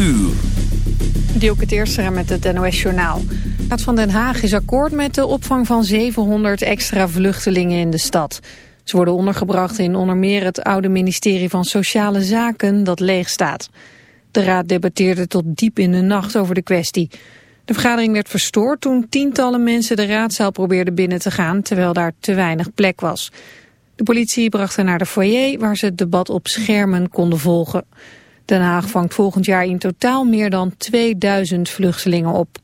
uur. Dielke Teerstra met het NOS-journaal. De Raad van Den Haag is akkoord met de opvang van 700 extra vluchtelingen in de stad. Ze worden ondergebracht in onder meer het oude ministerie van Sociale Zaken dat leeg staat. De raad debatteerde tot diep in de nacht over de kwestie. De vergadering werd verstoord toen tientallen mensen de raadzaal probeerden binnen te gaan... terwijl daar te weinig plek was. De politie bracht hen naar de foyer waar ze het debat op schermen konden volgen. Den Haag vangt volgend jaar in totaal meer dan 2000 vluchtelingen op.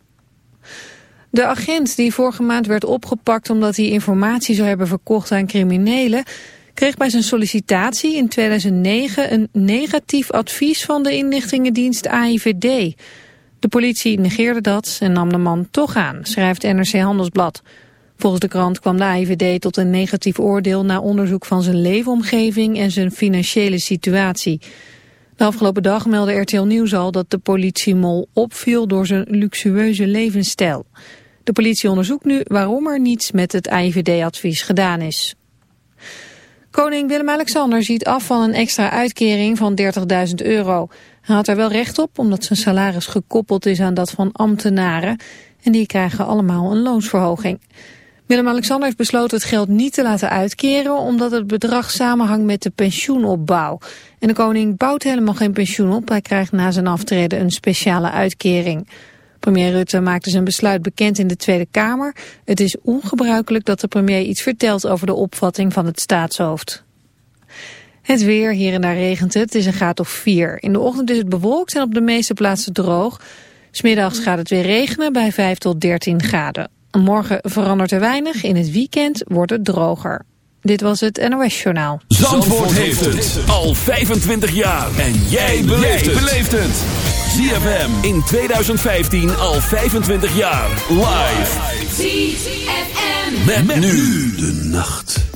De agent die vorige maand werd opgepakt omdat hij informatie zou hebben verkocht aan criminelen, kreeg bij zijn sollicitatie in 2009 een negatief advies van de inlichtingendienst AIVD. De politie negeerde dat en nam de man toch aan, schrijft NRC Handelsblad. Volgens de krant kwam de AIVD tot een negatief oordeel na onderzoek van zijn leefomgeving en zijn financiële situatie. De afgelopen dag meldde RTL Nieuws al dat de politiemol opviel door zijn luxueuze levensstijl. De politie onderzoekt nu waarom er niets met het AIVD-advies gedaan is. Koning Willem-Alexander ziet af van een extra uitkering van 30.000 euro. Hij had er wel recht op, omdat zijn salaris gekoppeld is aan dat van ambtenaren. En die krijgen allemaal een loonsverhoging. Willem-Alexander heeft besloten het geld niet te laten uitkeren... omdat het bedrag samenhangt met de pensioenopbouw. En de koning bouwt helemaal geen pensioen op. Hij krijgt na zijn aftreden een speciale uitkering. Premier Rutte maakte zijn besluit bekend in de Tweede Kamer. Het is ongebruikelijk dat de premier iets vertelt over de opvatting van het staatshoofd. Het weer, hier en daar regent het, het is een graad of 4. In de ochtend is het bewolkt en op de meeste plaatsen droog. Smiddags gaat het weer regenen bij 5 tot 13 graden. Morgen verandert er weinig, in het weekend wordt het droger. Dit was het NOS Journaal. Zandvoort, heeft het al 25 jaar. En jij beleeft het. ZFM in 2015 al 25 jaar. Live. ZFM. met nu de nacht.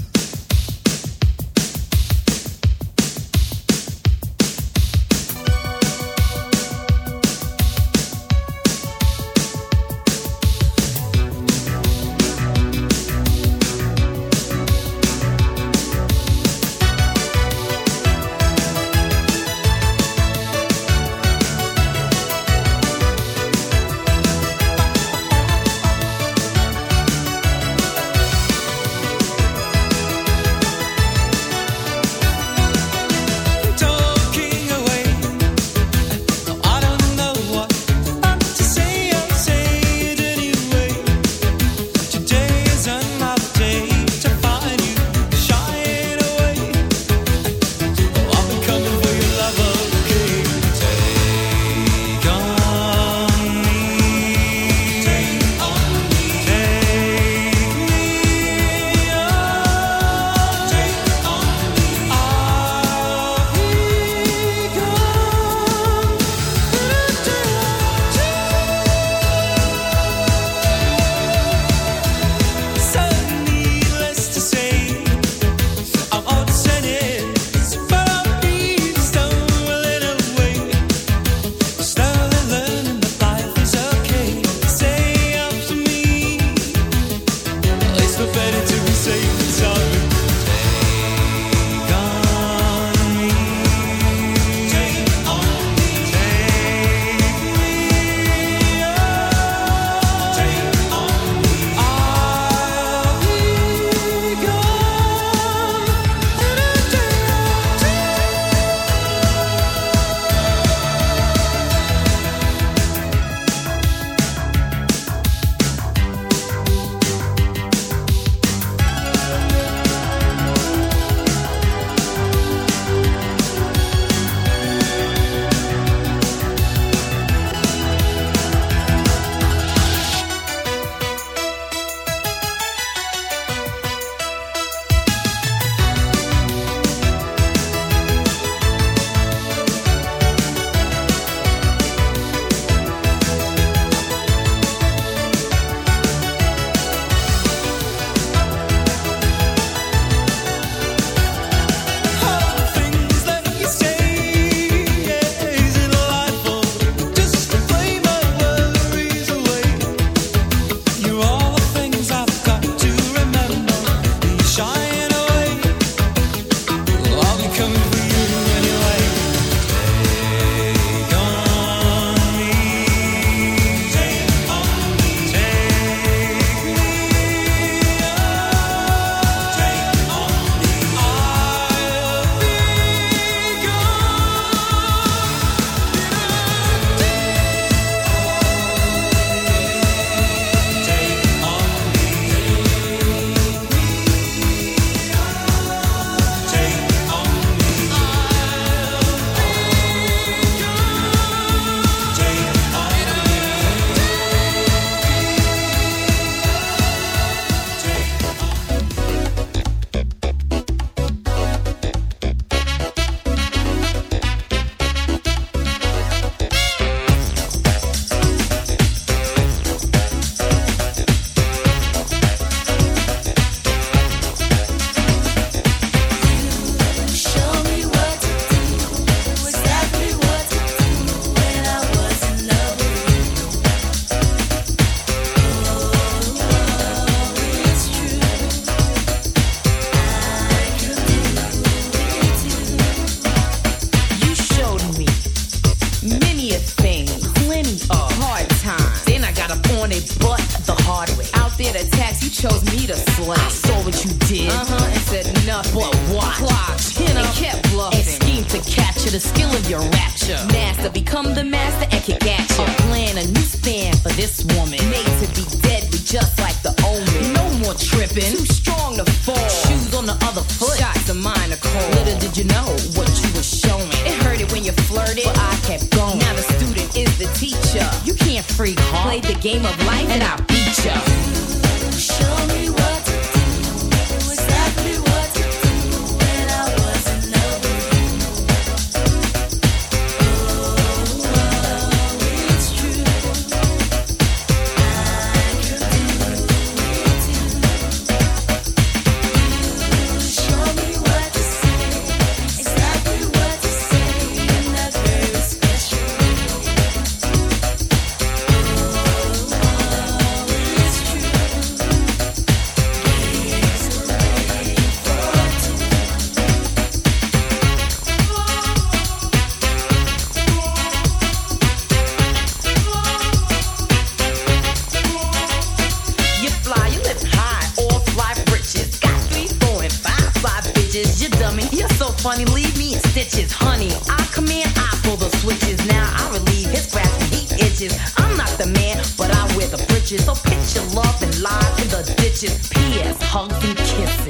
hugs and kisses.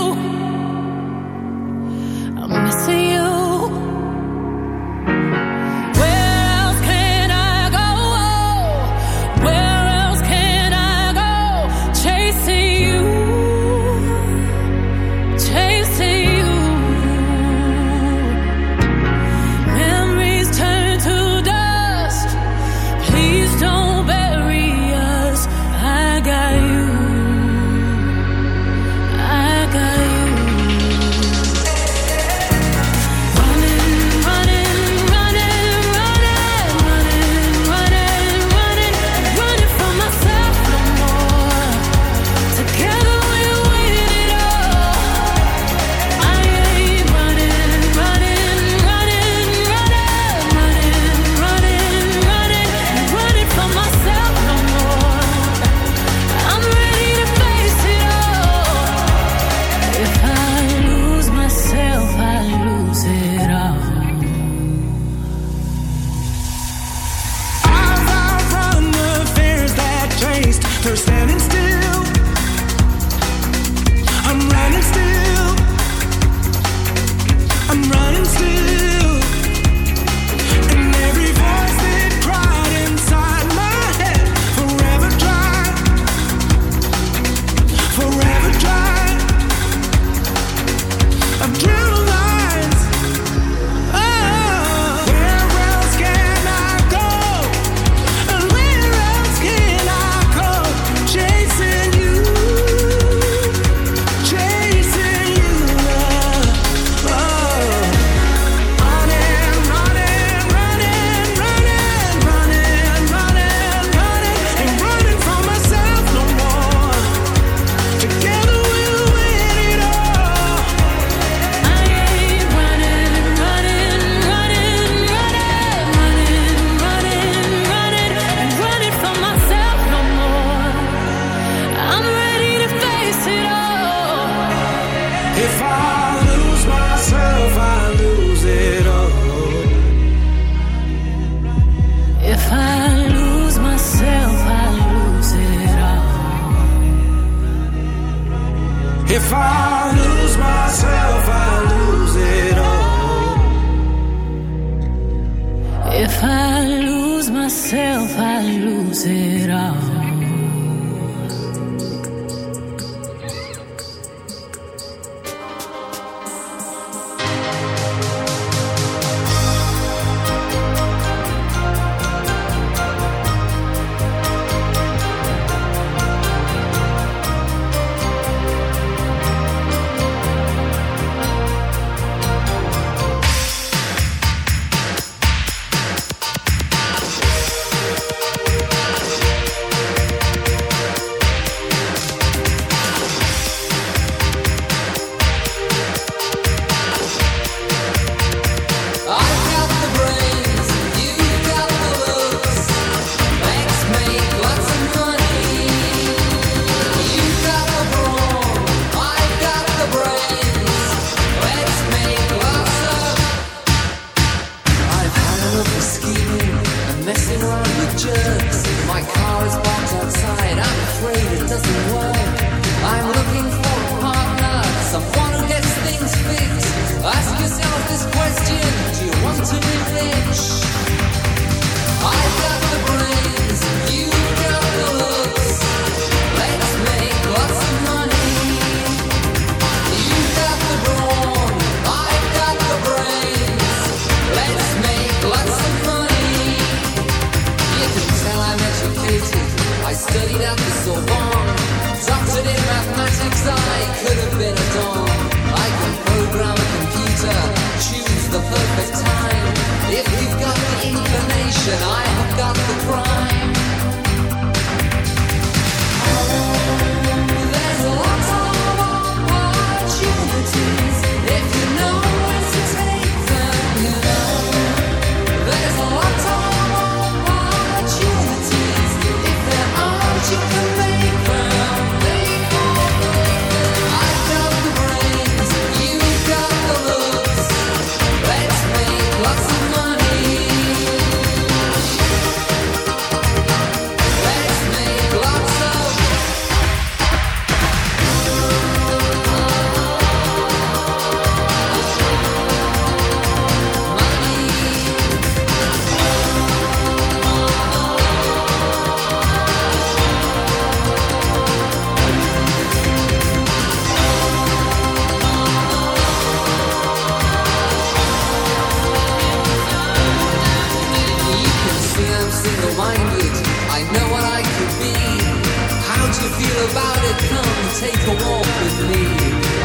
about it, come take a walk with me.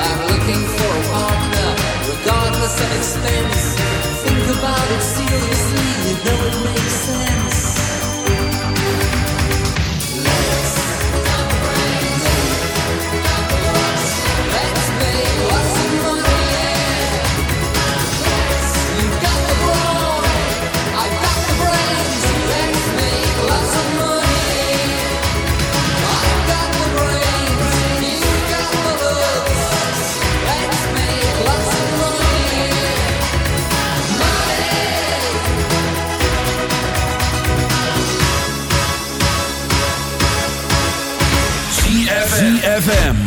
I'm looking for a partner, regardless of expense. Think about it, see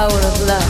power of love.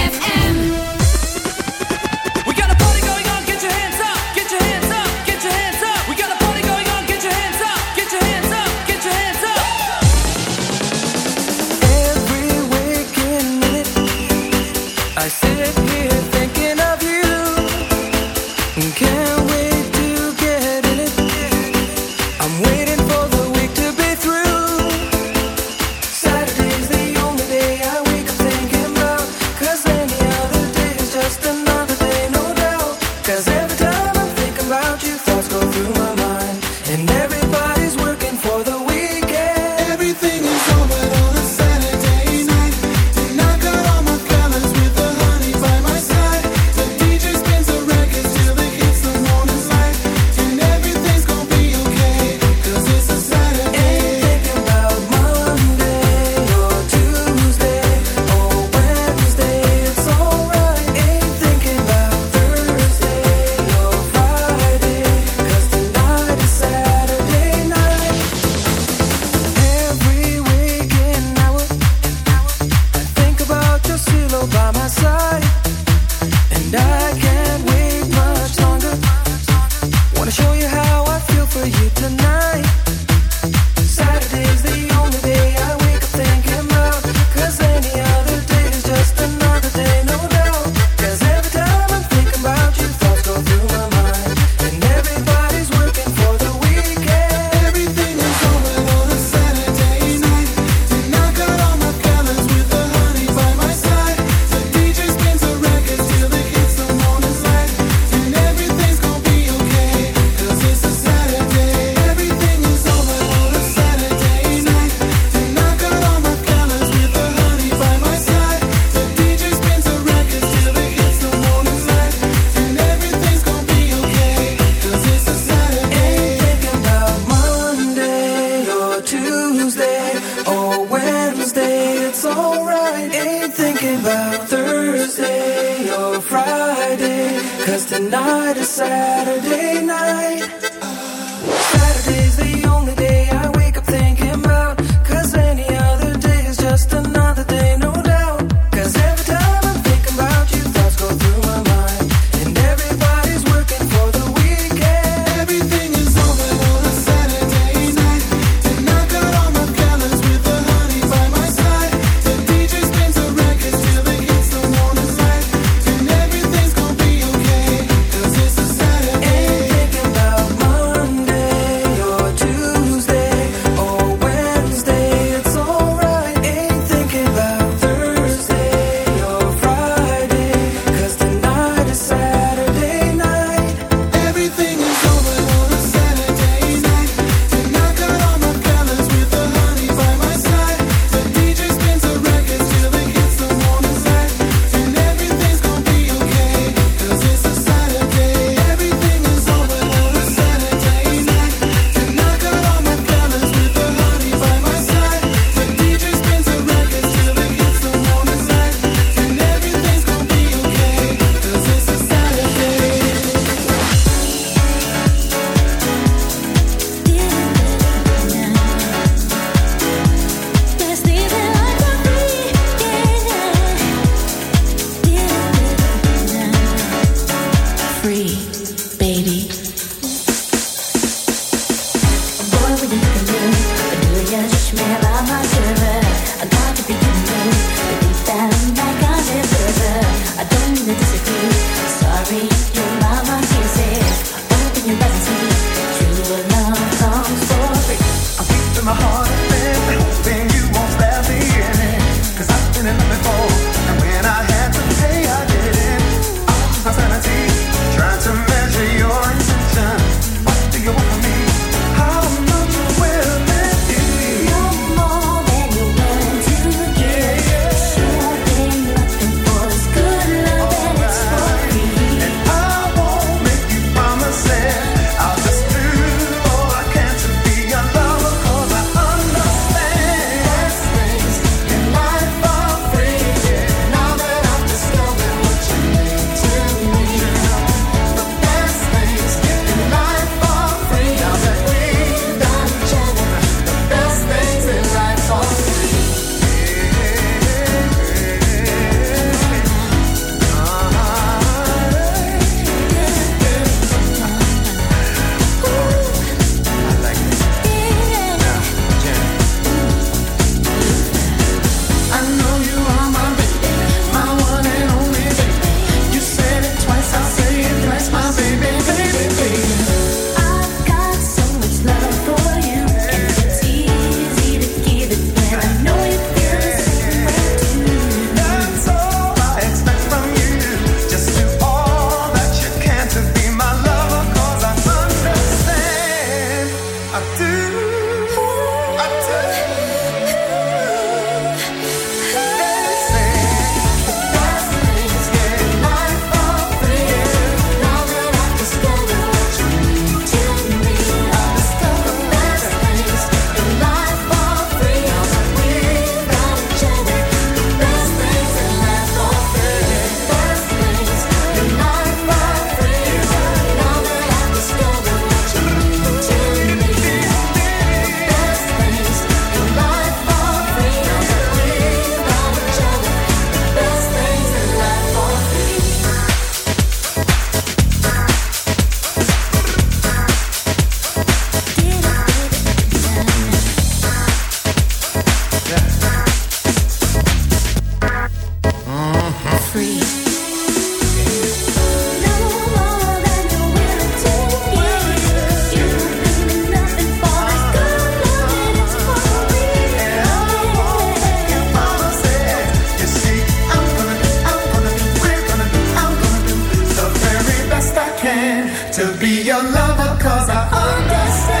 your lover cause I understand.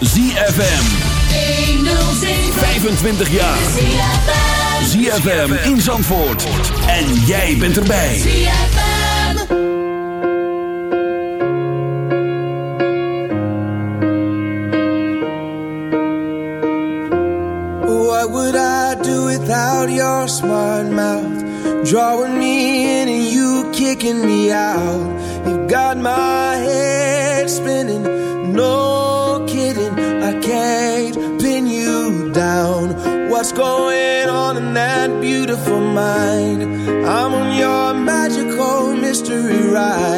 ZFM. 25 jaar. ZFM in Zandvoort. En jij bent erbij. ZFM. What would I do without your smart mouth? Drawing me in and you kicking me out. You got my beautiful mind. I'm on your magical mystery ride.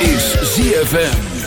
is ZFM.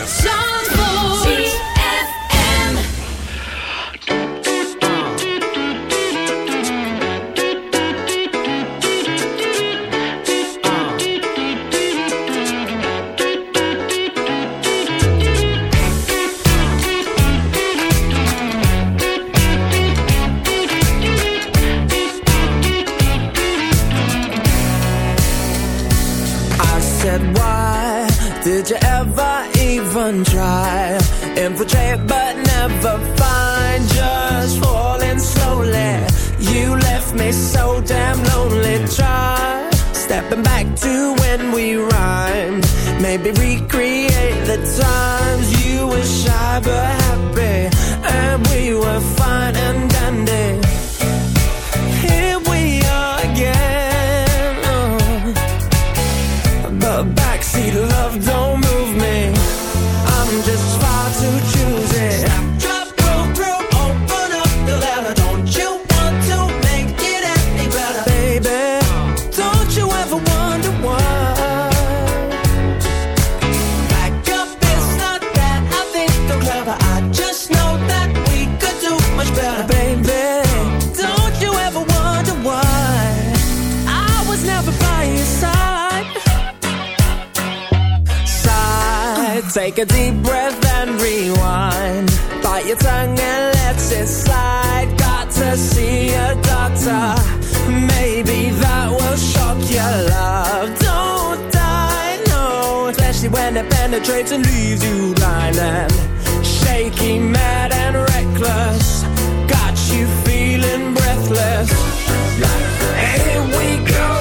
leaves you blind and shaky, mad and reckless. Got you feeling breathless. Here we go.